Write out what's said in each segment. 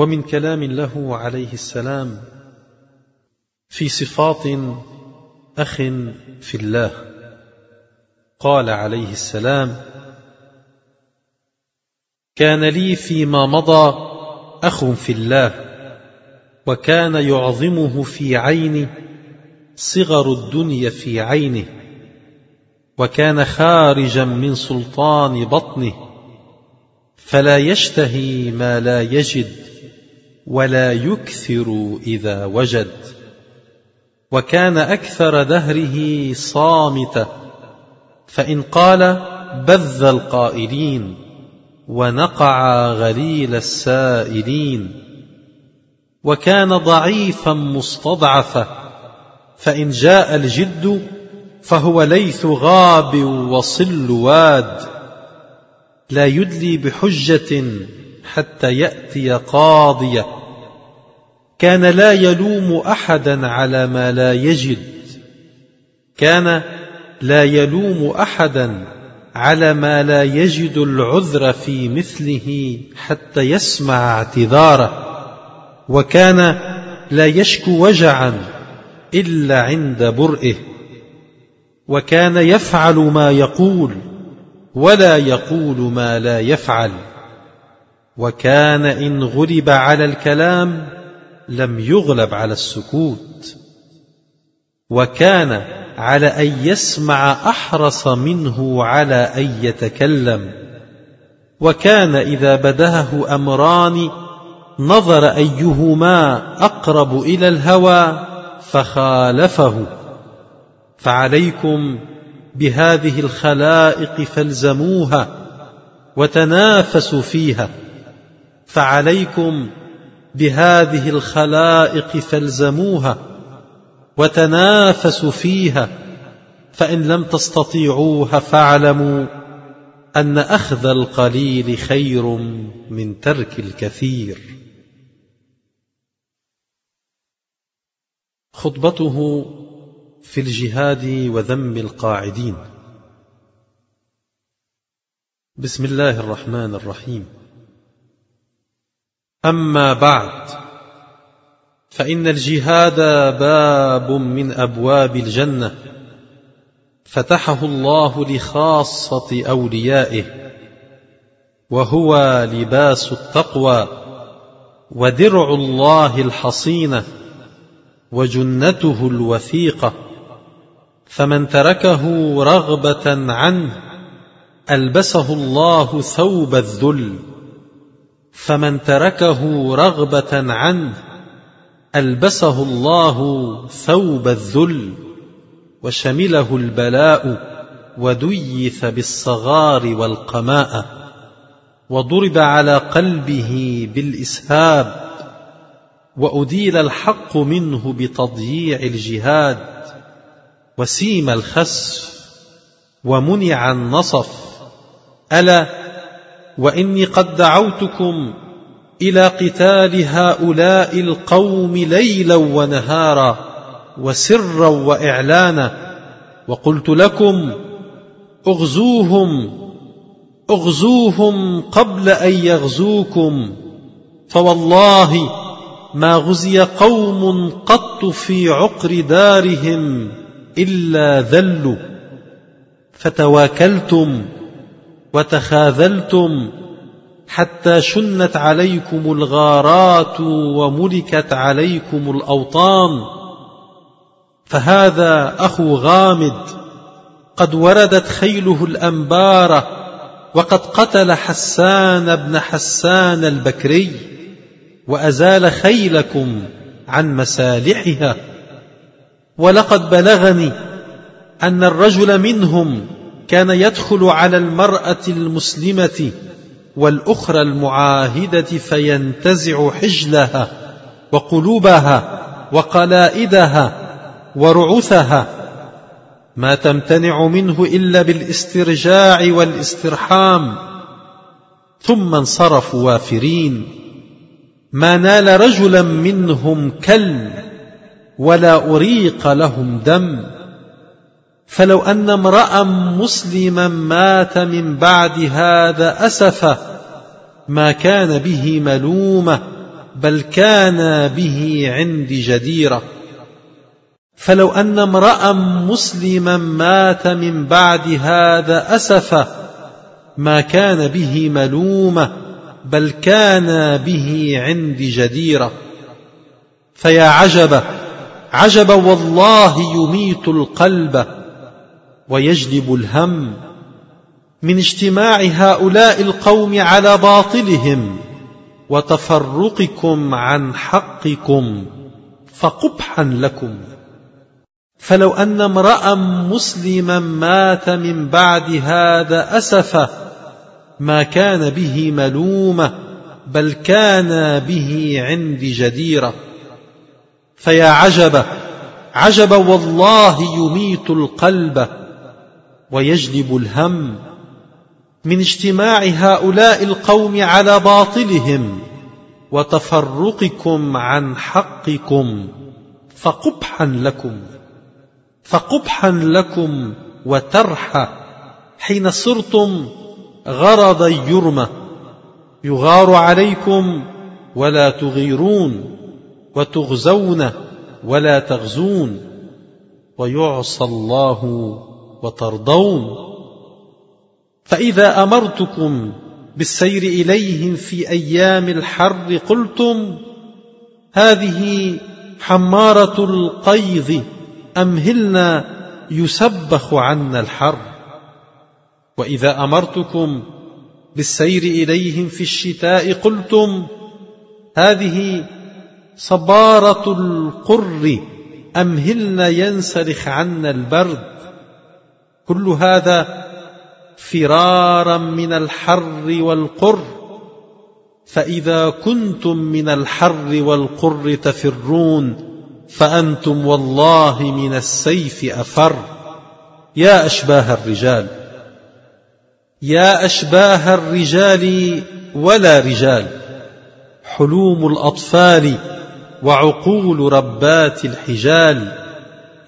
ومن كلام له عليه السلام في صفات أخ في الله. قال عليه السلام كان لي فيما مضى أخ في الله وكان يعظمه في عيني صغر الدنيا في عينه وكان خارجا من سلطان بطنه فلا يشتهي ما لا يجد. ولا يكثر إذا وجد وكان أكثر دهره صامتا فإن قال بذ القائلين ونقع غليل السائلين وكان ضعيفا مستضعفا فإن جاء الجد فهو ليث غاب وصل واد لا يدلي بحجة حتى يأتي قاضية. كان لا يلوم أحدا على ما لا يجد. كان لا يلوم أحدا على ما لا يجد العذر في مثله حتى يسمع اعتذاره. وكان لا يشكو وجعا إلا عند برئه. وكان يفعل ما يقول ولا يقول ما لا يفعل. وكان إن غلب على الكلام لم يغلب على السكوت. وكان على أن يسمع أحرص منه على أن يتكلم. وكان إذا بدهه أمران نظر أيهما أقرب إلى الهوى فخالفه. فعليكم بهذه الخلائق فالزموها وتنافسوا فيها. فعليكم بهذه الخلائق فالزموها وتنافسوا فيها فإن لم تستطيعوها فاعلموا أن أخذ القليل خير من ترك الكثير. خطبته في الجهاد وذم القاعدين. بسم الله الرحمن الرحيم. أما بعد فإن الجهاد باب من أبواب الجنة فتحه الله لخاصة أوليائه وهو لباس التقوى ودرع الله الحصينة وجنته الوثيقة فمن تركه رغبة عنه ألبسه الله ثوب الذل. فمن تركه رغبة عنه ألبسه الله ثوب الذل وشمله البلاء وديث بالصغار والقماءه وضرب على قلبه بالإسهاب وأديل الحق منه بتضييع الجهاد وسيم الخسف ومنع النصف ألا وإني قد دعوتكم إلى قتال هؤلاء القوم ليلا ونهارا وسرا وإعلانا وقلت لكم أغزوهم أغزوهم قبل أن يغزوكم فوالله ما غزي قوم قط في عقر دارهم إلا ذلوا فتواكلتم وتخاذلتم حتى شنت عليكم الغارات وملكت عليكم الأوطان. فهذا أخو غامد. قد وردت خيله الانباره وقد قتل حسان بن حسان البكري وأزال خيلكم عن مسالحها. ولقد بلغني أن الرجل منهم كان يدخل على المرأة المسلمة والأخرى المعاهدة فينتزع حجلها وقلوبها وقلائدها ورعثها ما تمتنع منه إلا بالاسترجاع والاسترحام. ثم انصرفوا وافرين. ما نال رجلا منهم كل ولا أريق لهم دم. فلو أن امرأ مسلما مات من بعد هذا اسفا ما كان به ملومة بل كان به عندي جديرا فلو أن امرأ مسلما مات من بعد هذا أسفا ما كان به ملومة بل كان به عندي جديرا فيا عجب عجب والله يميت القلب. ويجلب الهم من اجتماع هؤلاء القوم على باطلهم وتفرقكم عن حقكم فقبحا لكم. فلو أن امرأ مسلما مات من بعد هذا أسفا ما كان به ملومة بل كان به عندي جديرة. فيا عجب عجب والله يميت القلب. ويجلب الهم من اجتماع هؤلاء القوم على باطلهم وتفرقكم عن حقكم فقبحا لكم فقبحا لكم وترحى حين صرتم غرضا يرمى يغار عليكم ولا تغيرون وتغزون ولا تغزون ويعصى الله وترضون. فإذا أمرتكم بالسير إليهم في أيام الحر قلتم هذه حمارة القيظ أمهلنا يسبخ عنا الحر؟ وإذا أمرتكم بالسير إليهم في الشتاء قلتم هذه صبارة القر أمهلنا ينسلخ عنا البرد؟ كل هذا فرارا من الحر والقر فإذا كنتم من الحر والقر تفرون فأنتم والله من السيف أفر. يا أشباه الرجال يا أشباه الرجال ولا رجال حلوم الأطفال وعقول ربات الحجال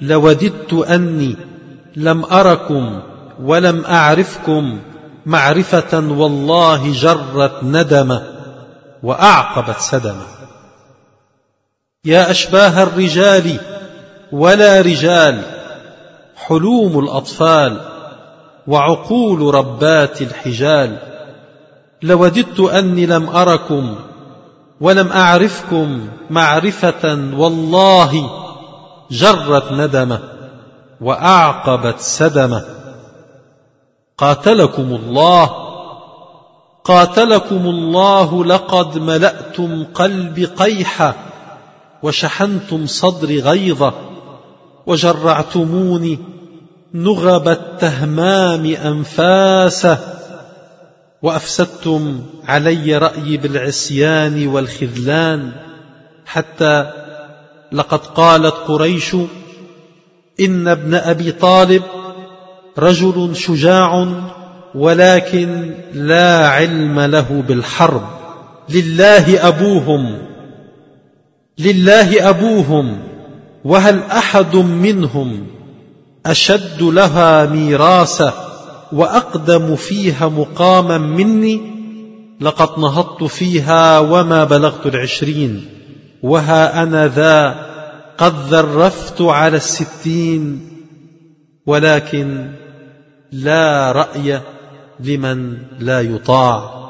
لوددت أني لم أركم ولم أعرفكم معرفة والله جرت ندم وأعقبت سدم يا أشباه الرجال ولا رجال حلوم الأطفال وعقول ربات الحجال. لوددت أني لم أركم ولم أعرفكم معرفة والله جرت ندمة. وأعقبت سدمة قاتلكم الله قاتلكم الله لقد ملأتم قلبي قيحا وشحنتم صدري غيظا وجرعتموني نغب التهمام أنفاسه وأفسدتم علي رأيي بالعصيان والخذلان حتى لقد قالت قريش إن ابن أبي طالب رجل شجاع ولكن لا علم له بالحرب. لله أبوهم لله أبوهم وهل أحد منهم أشد لها ميراثا وأقدم فيها مقاما مني؟ لقد نهضت فيها وما بلغت العشرين وها أنا ذا قد ذرفت على الستين ولكن لا رأي لمن لا يطاع.